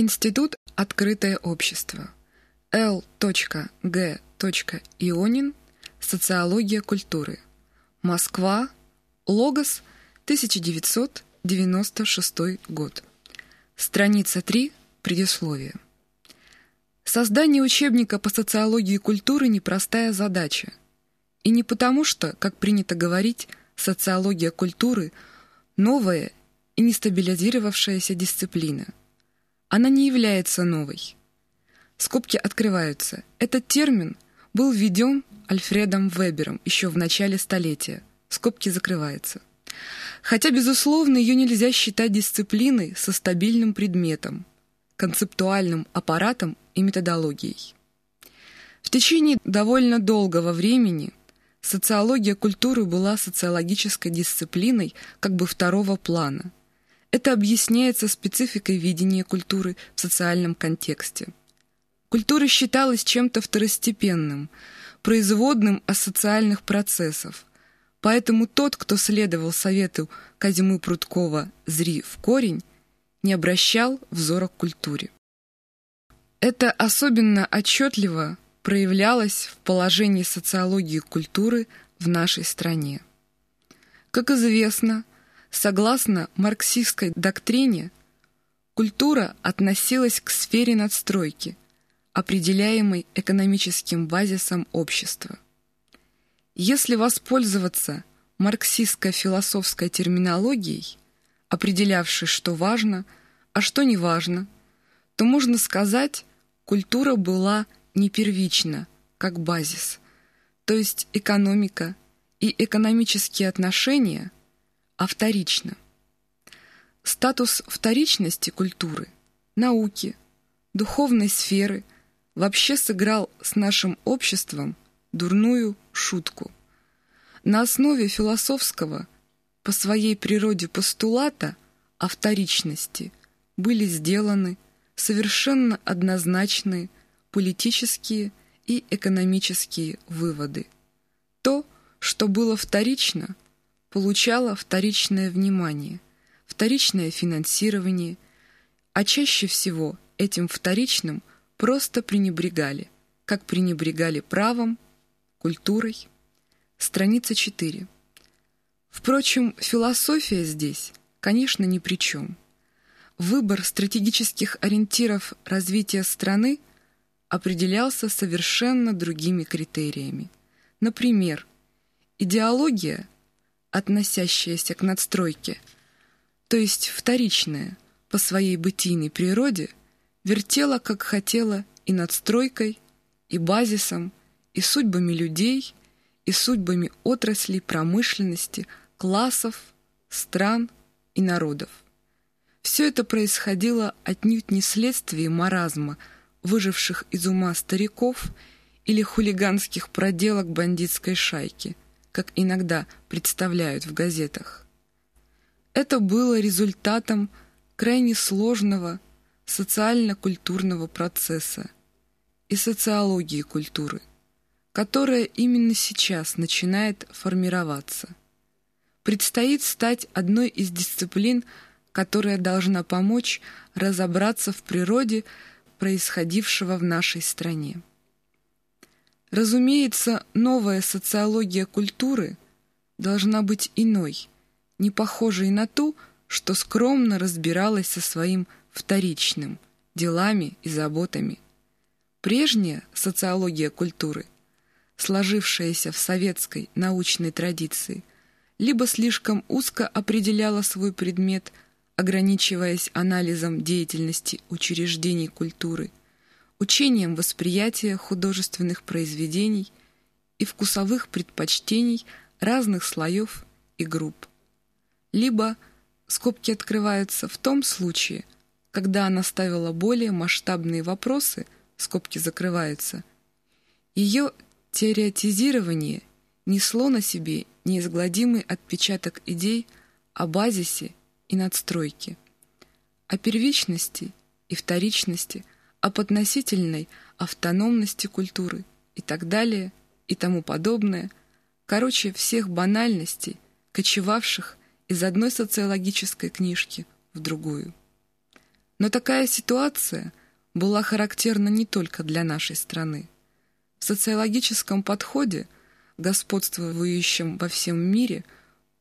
Институт «Открытое общество». Л.Г. Ионин. Социология культуры. Москва. Логос. 1996 год. Страница 3. Предисловие. Создание учебника по социологии культуры – непростая задача. И не потому что, как принято говорить, социология культуры – новая и нестабилизировавшаяся дисциплина. Она не является новой. Скобки открываются. Этот термин был введен Альфредом Вебером еще в начале столетия. Скобки закрываются. Хотя, безусловно, ее нельзя считать дисциплиной со стабильным предметом, концептуальным аппаратом и методологией. В течение довольно долгого времени социология культуры была социологической дисциплиной как бы второго плана. Это объясняется спецификой видения культуры в социальном контексте. Культура считалась чем-то второстепенным, производным асоциальных процессов, поэтому тот, кто следовал совету Казимы Прудкова «зри в корень», не обращал взора к культуре. Это особенно отчетливо проявлялось в положении социологии культуры в нашей стране. Как известно, согласно марксистской доктрине, культура относилась к сфере надстройки, определяемой экономическим базисом общества. Если воспользоваться марксистской философской терминологией, определявшей, что важно, а что не важно, то можно сказать, культура была не первична, как базис, то есть экономика и экономические отношения, а вторична. Статус вторичности культуры, науки, духовной сферы вообще сыграл с нашим обществом дурную шутку. На основе философского по своей природе постулата о вторичности были сделаны совершенно однозначные политические и экономические выводы. То, что было вторично, получало вторичное внимание, вторичное финансирование, а чаще всего этим вторичным просто пренебрегали, как пренебрегали правом, культурой. Страница 4. Впрочем, философия здесь, конечно, ни при чем – Выбор стратегических ориентиров развития страны определялся совершенно другими критериями. Например, идеология, относящаяся к надстройке, то есть вторичная по своей бытийной природе, вертела, как хотела, и надстройкой, и базисом, и судьбами людей, и судьбами отраслей промышленности, классов, стран и народов. Все это происходило отнюдь не вследствие маразма, выживших из ума стариков или хулиганских проделок бандитской шайки, как иногда представляют в газетах. Это было результатом крайне сложного социально-культурного процесса и социологии культуры, которая именно сейчас начинает формироваться. Предстоит стать одной из дисциплин – которая должна помочь разобраться в природе происходившего в нашей стране. Разумеется, новая социология культуры должна быть иной, не похожей на ту, что скромно разбиралась со своим вторичным делами и заботами. Прежняя социология культуры, сложившаяся в советской научной традиции, либо слишком узко определяла свой предмет – ограничиваясь анализом деятельности учреждений культуры, учением восприятия художественных произведений и вкусовых предпочтений разных слоев и групп. Либо скобки открываются в том случае, когда она ставила более масштабные вопросы, скобки закрываются, ее теоретизирование несло на себе неизгладимый отпечаток идей о базисе и надстройки, о первичности и вторичности, об относительной автономности культуры и так далее и тому подобное, короче, всех банальностей, кочевавших из одной социологической книжки в другую. Но такая ситуация была характерна не только для нашей страны. В социологическом подходе, господствующем во всем мире,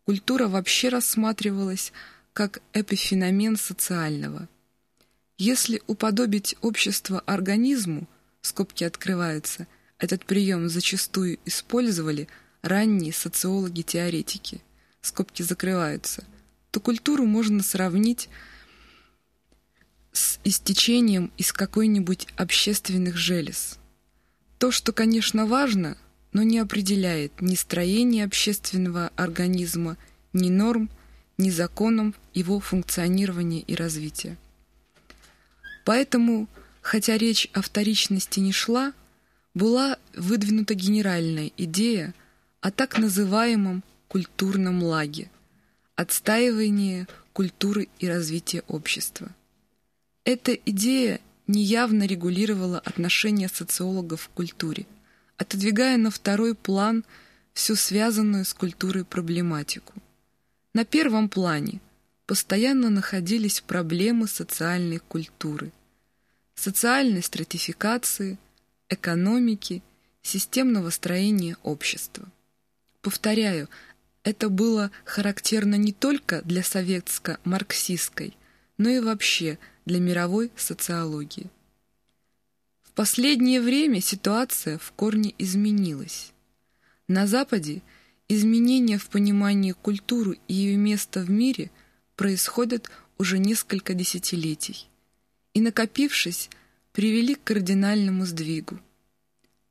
культура вообще рассматривалась как эпифеномен социального. Если уподобить общество организму, скобки открываются, этот прием зачастую использовали ранние социологи-теоретики, скобки закрываются, то культуру можно сравнить с истечением из какой-нибудь общественных желез. То, что, конечно, важно, но не определяет ни строение общественного организма, ни норм, ни законом его функционирования и развития. Поэтому, хотя речь о вторичности не шла, была выдвинута генеральная идея о так называемом культурном лаге, отстаивании культуры и развития общества. Эта идея неявно регулировала отношения социологов к культуре, отодвигая на второй план всю связанную с культурой проблематику. На первом плане постоянно находились проблемы социальной культуры, социальной стратификации, экономики, системного строения общества. Повторяю, это было характерно не только для советско-марксистской, но и вообще для мировой социологии. В последнее время ситуация в корне изменилась. На Западе изменения в понимании культуры и ее места в мире происходят уже несколько десятилетий и, накопившись, привели к кардинальному сдвигу.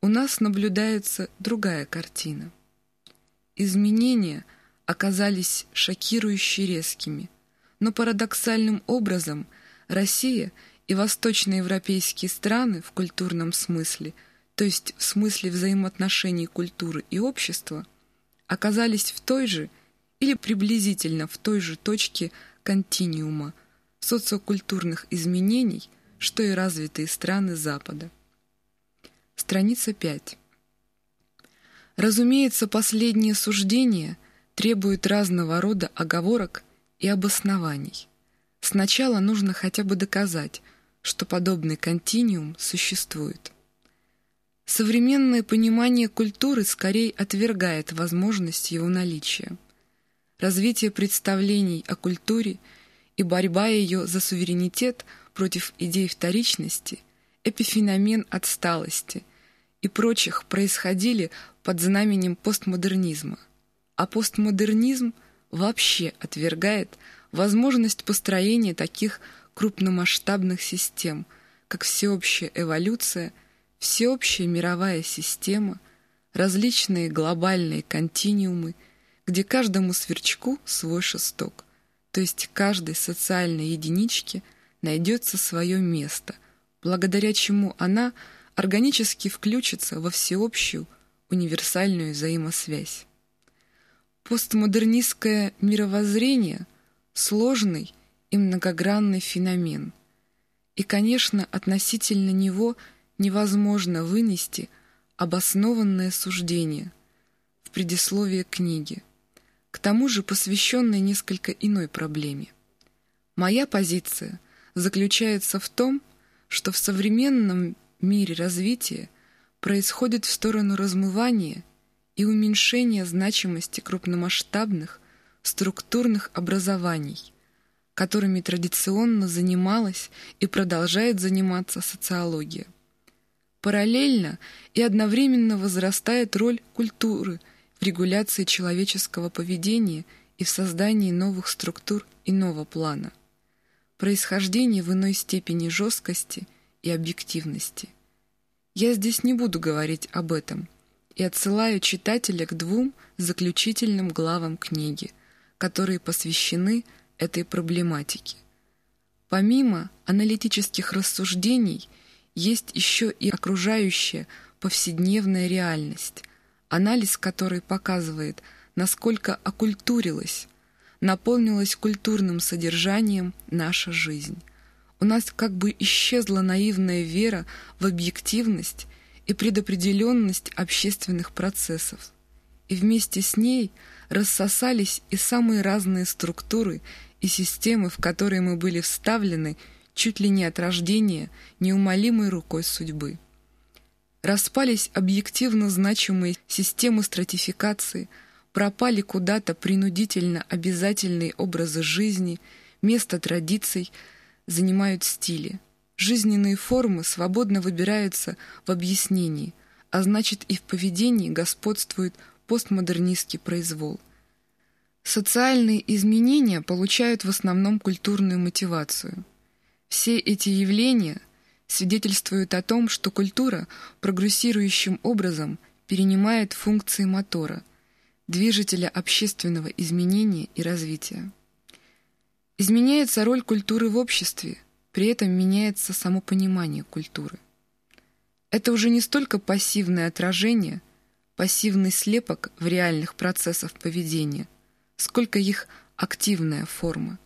У нас наблюдается другая картина. Изменения оказались шокирующе резкими, но парадоксальным образом Россия и восточноевропейские страны в культурном смысле, то есть в смысле взаимоотношений культуры и общества, оказались в той же или приблизительно в той же точке континиума социокультурных изменений, что и развитые страны Запада. Страница 5. Разумеется, последнее суждение требует разного рода оговорок и обоснований. Сначала нужно хотя бы доказать, что подобный континиум существует. Современное понимание культуры скорее отвергает возможность его наличия. Развитие представлений о культуре и борьба ее за суверенитет против идей вторичности, эпифеномен отсталости и прочих происходили под знаменем постмодернизма, а постмодернизм вообще отвергает возможность построения таких крупномасштабных систем, как всеобщая эволюция, всеобщая мировая система, различные глобальные континиумы, где каждому сверчку свой шесток, то есть каждой социальной единичке найдется свое место, благодаря чему она органически включится во всеобщую универсальную взаимосвязь. Постмодернистское мировоззрение – сложный и многогранный феномен. И, конечно, относительно него невозможно вынести обоснованное суждение в предисловии книги, к тому же посвященной несколько иной проблеме. Моя позиция заключается в том, что в современном мире развития происходит в сторону размывания и уменьшения значимости крупномасштабных структурных образований, которыми традиционно занималась и продолжает заниматься социология. Параллельно и одновременно возрастает роль культуры в регуляции человеческого поведения и в создании новых структур иного плана. Происхождение в иной степени жесткости и объективности. Я здесь не буду говорить об этом и отсылаю читателя к двум заключительным главам книги – которые посвящены этой проблематике. Помимо аналитических рассуждений, есть еще и окружающая повседневная реальность, анализ которой показывает, насколько окультурилась, наполнилась культурным содержанием наша жизнь. У нас как бы исчезла наивная вера в объективность и предопределенность общественных процессов, и вместе с ней – рассосались и самые разные структуры и системы, в которые мы были вставлены чуть ли не от рождения, неумолимой рукой судьбы. Распались объективно значимые системы стратификации, пропали куда-то принудительно обязательные образы жизни, место традиций, занимают стили. Жизненные формы свободно выбираются в объяснении, а значит и в поведении господствует постмодернистский произвол. Социальные изменения получают в основном культурную мотивацию. Все эти явления свидетельствуют о том, что культура прогрессирующим образом перенимает функции мотора, движителя общественного изменения и развития. Изменяется роль культуры в обществе, при этом меняется само понимание культуры. Это уже не столько пассивное отражение, пассивный слепок в реальных процессах поведения, сколько их активная форма.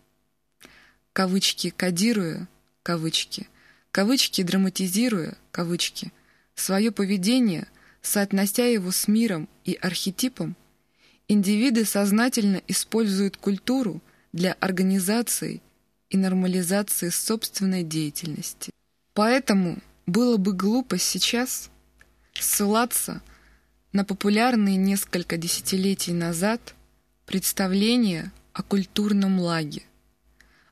Кавычки «кодируя», кавычки, кавычки «драматизируя», кавычки, свое поведение, соотнося его с миром и архетипом, индивиды сознательно используют культуру для организации и нормализации собственной деятельности. Поэтому было бы глупо сейчас ссылаться на популярные несколько десятилетий назад представления о культурном лаге,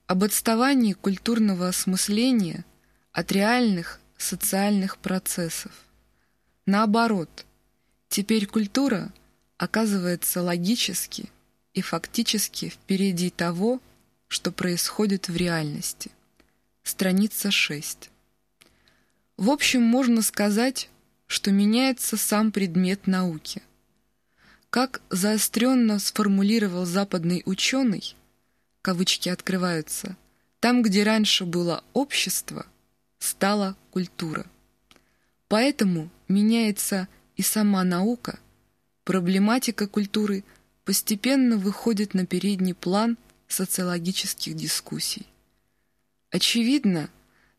об отставании культурного осмысления от реальных социальных процессов. Наоборот, теперь культура оказывается логически и фактически впереди того, что происходит в реальности. Страница 6. В общем, можно сказать, что меняется сам предмет науки. Как заостренно сформулировал западный ученый, кавычки открываются, там, где раньше было общество, стала культура. Поэтому меняется и сама наука, проблематика культуры постепенно выходит на передний план социологических дискуссий. Очевидно,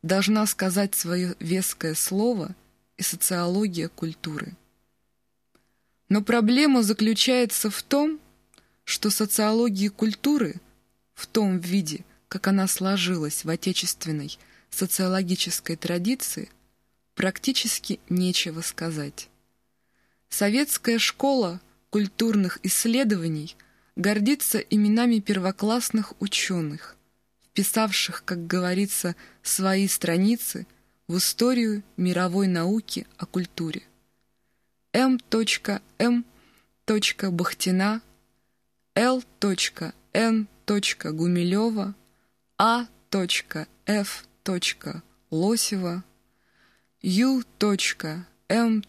должна сказать свое веское слово и социология культуры. Но проблема заключается в том, что социологии культуры в том виде, как она сложилась в отечественной социологической традиции, практически нечего сказать. Советская школа культурных исследований гордится именами первоклассных ученых, вписавших, как говорится, свои страницы в историю мировой науки о культуре. М. М. Бахтина, Л. Н. Гумилева, А. Ф. Лосева, Ю. М.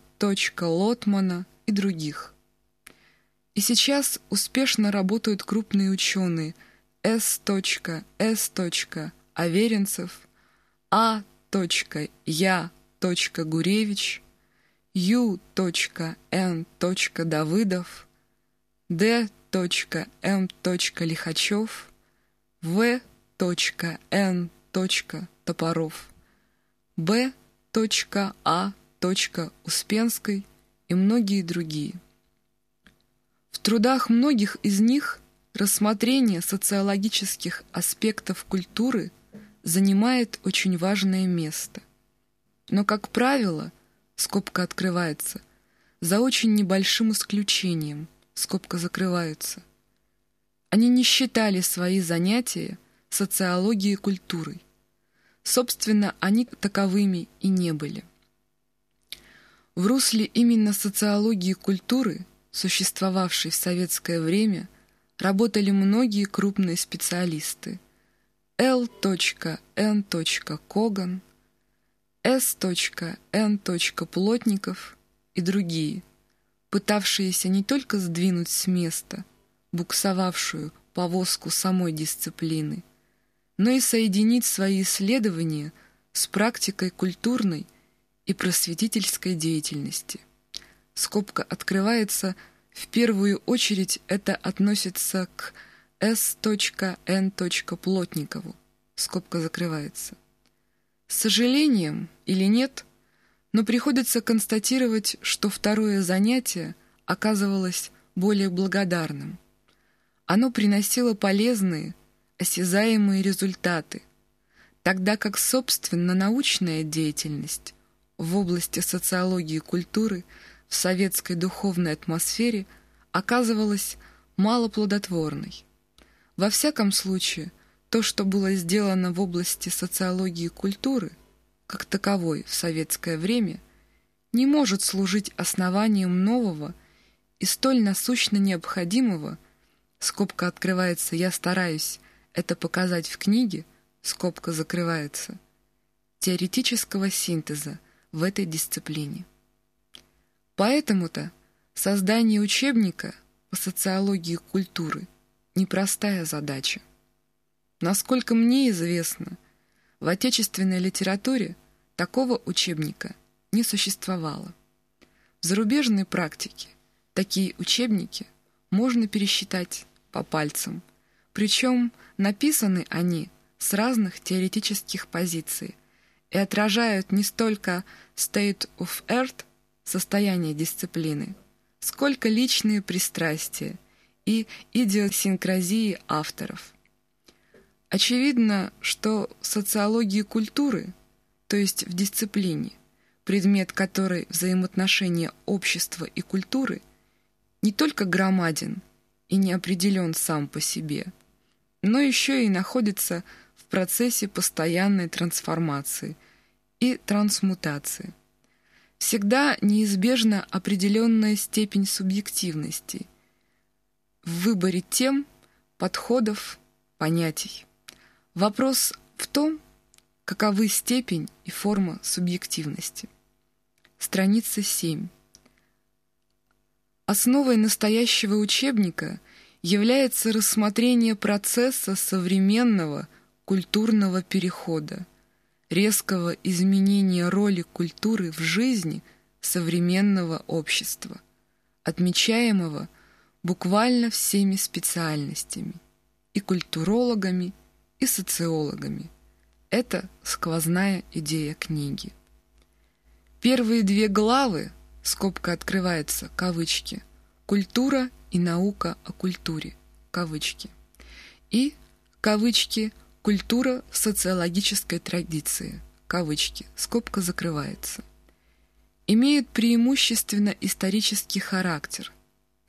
Лотмана и других. И сейчас успешно работают крупные ученые – с. С. Аверинцев, А. Я. Гуревич, Ю. Н. Давыдов, Д. М. Лихачев, В. Н. Топоров, Б. А. Успенской и многие другие. В трудах многих из них Рассмотрение социологических аспектов культуры занимает очень важное место. Но, как правило, скобка открывается, за очень небольшим исключением, скобка закрывается. Они не считали свои занятия социологией культурой. Собственно, они таковыми и не были. В русле именно социологии культуры, существовавшей в советское время – работали многие крупные специалисты. Л. Н. Коган, С. Н. Плотников и другие, пытавшиеся не только сдвинуть с места буксовавшую повозку самой дисциплины, но и соединить свои исследования с практикой культурной и просветительской деятельности. Скобка открывается – в первую очередь это относится к С.Н. Плотникову. Скобка закрывается. С сожалением или нет, но приходится констатировать, что второе занятие оказывалось более благодарным. Оно приносило полезные, осязаемые результаты, тогда как, собственно, научная деятельность в области социологии и культуры в советской духовной атмосфере оказывалась малоплодотворной. Во всяком случае, то, что было сделано в области социологии и культуры, как таковой в советское время, не может служить основанием нового и столь насущно необходимого, скобка открывается «я стараюсь это показать в книге», скобка закрывается, теоретического синтеза в этой дисциплине. Поэтому-то создание учебника по социологии культуры – непростая задача. Насколько мне известно, в отечественной литературе такого учебника не существовало. В зарубежной практике такие учебники можно пересчитать по пальцам, причем написаны они с разных теоретических позиций и отражают не столько state of art, состояние дисциплины, сколько личные пристрастия и идиосинкразии авторов. Очевидно, что в социологии культуры, то есть в дисциплине, предмет которой взаимоотношения общества и культуры, не только громаден и не определен сам по себе, но еще и находится в процессе постоянной трансформации и трансмутации. Всегда неизбежна определенная степень субъективности в выборе тем, подходов, понятий. Вопрос в том, каковы степень и форма субъективности. Страница 7. Основой настоящего учебника является рассмотрение процесса современного культурного перехода, резкого изменения роли культуры в жизни современного общества, отмечаемого буквально всеми специальностями и культурологами, и социологами. Это сквозная идея книги. Первые две главы, скобка открывается, кавычки, «Культура и наука о культуре», кавычки, и, кавычки, «Культура социологической традиции», кавычки, скобка закрывается, имеют преимущественно исторический характер,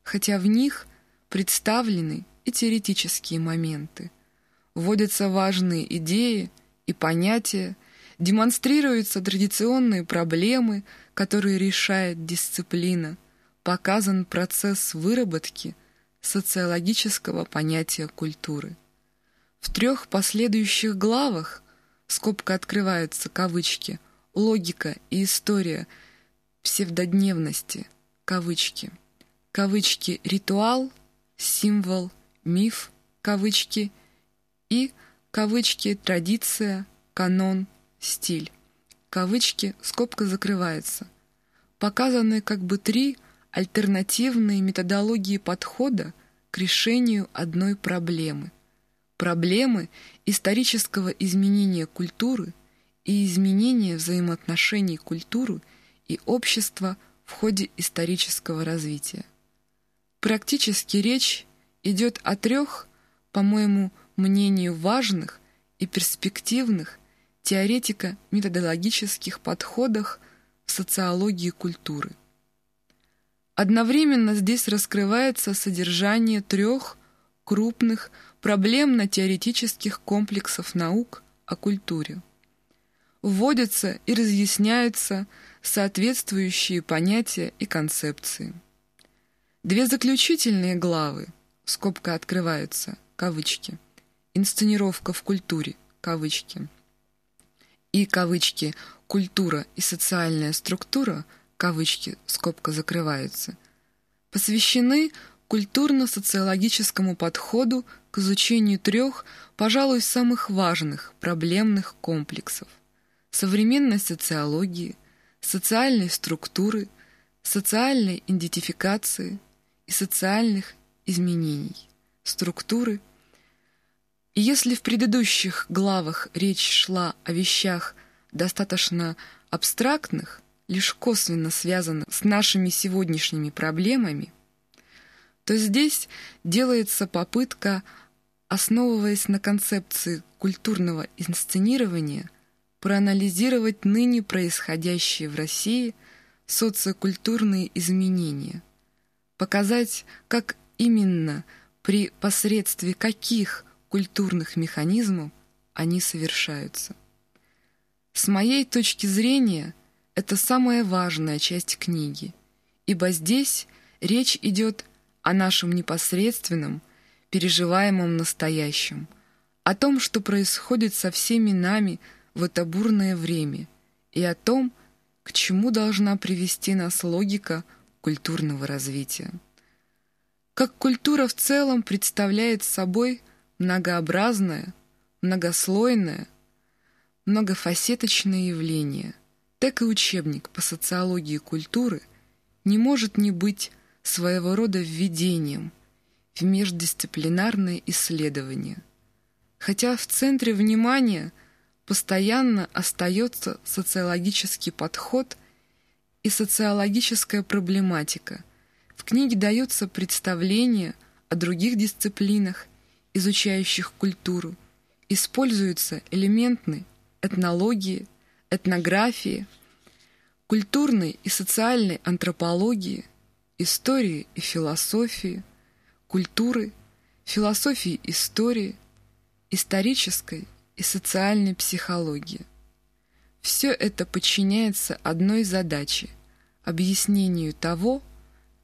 хотя в них представлены и теоретические моменты – вводятся важные идеи и понятия, демонстрируются традиционные проблемы, которые решает дисциплина, показан процесс выработки социологического понятия культуры. В трех последующих главах, скобка открываются кавычки, логика и история псевдодневности, кавычки, кавычки ритуал, символ, миф, кавычки и кавычки «традиция», «канон», «стиль». Кавычки, скобка закрывается. Показаны как бы три альтернативные методологии подхода к решению одной проблемы. Проблемы исторического изменения культуры и изменения взаимоотношений культуры и общества в ходе исторического развития. Практически речь идет о трех, по-моему, мнению важных и перспективных теоретико-методологических подходах в социологии культуры. Одновременно здесь раскрывается содержание трех крупных проблемно-теоретических комплексов наук о культуре. Вводятся и разъясняются соответствующие понятия и концепции. Две заключительные главы, скобка открываются, кавычки – инсценировка в культуре, кавычки, и кавычки «культура и социальная структура», кавычки, скобка закрываются, посвящены культурно-социологическому подходу к изучению трех, пожалуй, самых важных проблемных комплексов – современной социологии, социальной структуры, социальной идентификации и социальных изменений, структуры – и если в предыдущих главах речь шла о вещах достаточно абстрактных, лишь косвенно связанных с нашими сегодняшними проблемами, то здесь делается попытка основываясь на концепции культурного инсценирования, проанализировать ныне происходящие в России социокультурные изменения, показать, как именно при посредстве каких культурных механизмов они совершаются. С моей точки зрения, это самая важная часть книги, ибо здесь речь идет о нашем непосредственном, переживаемом настоящем, о том, что происходит со всеми нами в это бурное время, и о том, к чему должна привести нас логика культурного развития. Как культура в целом представляет собой многообразное, многослойное, многофасеточное явление, так и учебник по социологии культуры не может не быть своего рода введением в междисциплинарное исследование, хотя в центре внимания постоянно остается социологический подход и социологическая проблематика. В книге дается представление о других дисциплинах, изучающих культуру, используются элементны этнологии, этнографии, культурной и социальной антропологии, истории и философии, культуры, философии истории, исторической и социальной психологии. Все это подчиняется одной задаче – объяснению того,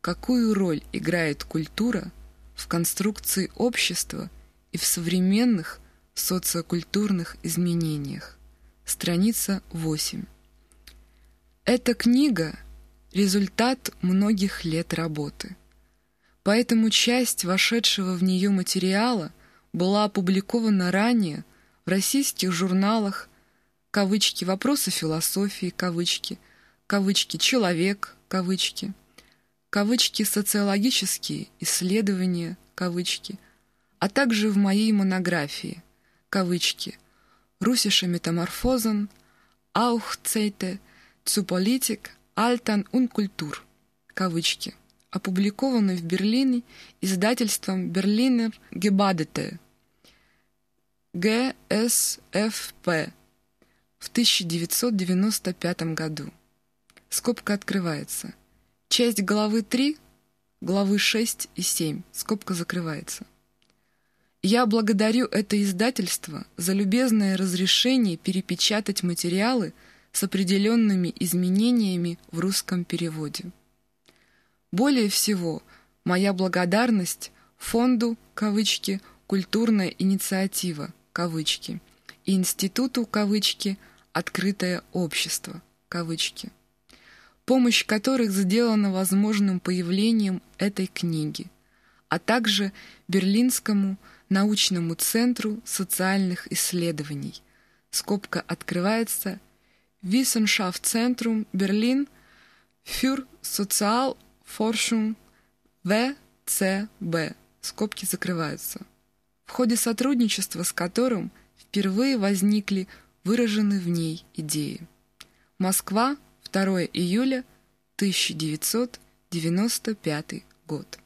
какую роль играет культура в конструкции общества и в современных социокультурных изменениях. Страница 8. Эта книга – результат многих лет работы. Поэтому часть вошедшего в нее материала была опубликована ранее в российских журналах кавычки «Вопросы философии», кавычки, кавычки «Человек», кавычки, кавычки «Социологические исследования», кавычки, а также в моей монографии, кавычки, «Russische Metamorphosen, Politik, Altern und Kultur», кавычки, опубликованный в Берлине издательством Berliner Gebadete, ГСФП в 1995 году. Скобка открывается. Часть главы 3, главы 6 и 7. Скобка закрывается. Я благодарю это издательство за любезное разрешение перепечатать материалы с определенными изменениями в русском переводе. Более всего, моя благодарность фонду, кавычки, «Культурная инициатива», кавычки, и институту, кавычки, «Открытое общество», кавычки, помощь которых сделана возможным появлением этой книги, а также Берлинскому научному центру социальных исследований. Скобка открывается Wissenschaftszentrum Berlin für Sozialforschung ВЦБ. Скобки закрываются. В ходе сотрудничества с которым впервые возникли выраженные в ней идеи. Москва, 2 июля 1995 год.